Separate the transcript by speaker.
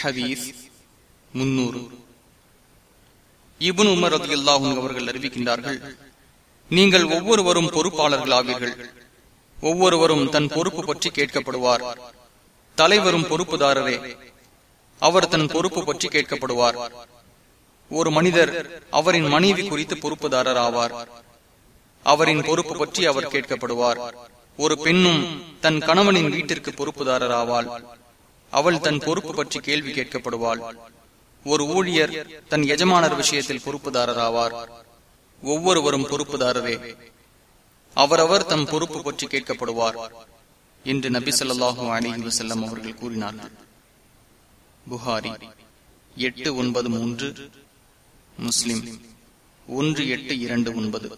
Speaker 1: ஹதீஸ் முன்னூறு இபுன் உமர் ரதி அவர்கள் அறிவிக்கின்றார்கள் நீங்கள் ஒவ்வொருவரும் பொறுப்பாளர்களாவீர்கள். ஒவ்வொருவரும் தன் பொறுப்பு பற்றி கேட்கப்படுவார். தலைவரும் பொறுப்புதாரரே. அவர் தன் பொறுப்பு பற்றி கேட்கப்படுவார். ஒரு மனிதர் அவரின் மனைவி குறித்து பொறுப்புதாரர் ஆவார் அவரின் பொறுப்பு பற்றி அவர் கேட்கப்படுவார். ஒரு பெண்ணும் தன் கணவனின் வீட்டிற்கு பொறுப்புதாரர் ஆவாள் அவள் தன் பொறுப்பு பற்றி கேள்வி கேட்கப்படுவாள். ஒரு ஊழியர் தன் எஜமானர் விஷயத்தில் பொறுப்புதாரர் ஆவார் ஒவ்வொருவரும் பொறுப்புதாரரே. அவரவர் தம் பொறுப்பு பற்றி கேட்கப்படுவார் என்று நபி சொல்லாஹு அலிஹி வசல்லம் அவர்கள் கூறினார்கள். புகாரி எட்டு ஒன்பது மூன்று முஸ்லிம் ஒன்று எட்டு இரண்டு ஒன்பது.